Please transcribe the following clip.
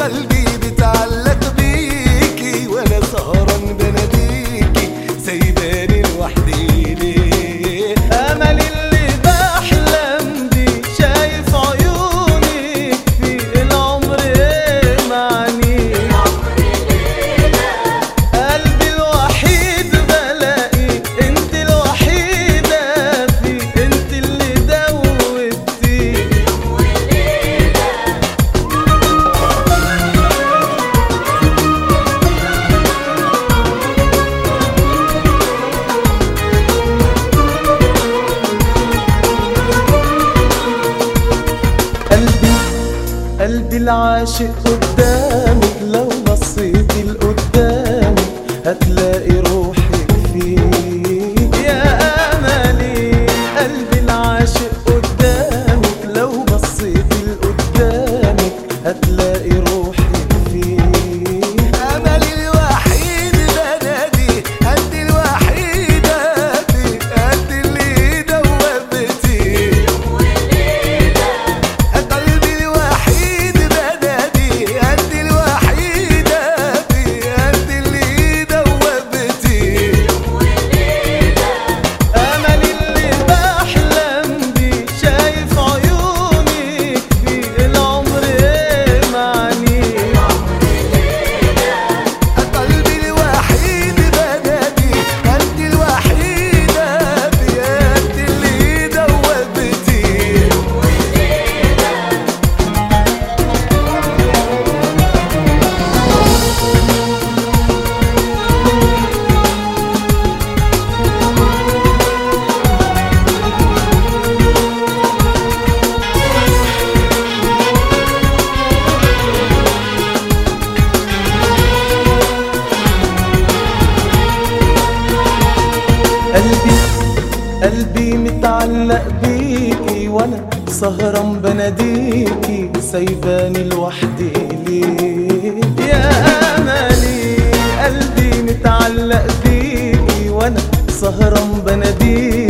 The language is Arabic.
கல்வி العاشق قدامك لو بصيتي لقدامك هتلاقي روحك فيه. بتعلق بيكي وأنا سهران بناديكي سايباني لوحدي ليه يا امالي قلبي متعلق بيكي وأنا سهران بناديكي.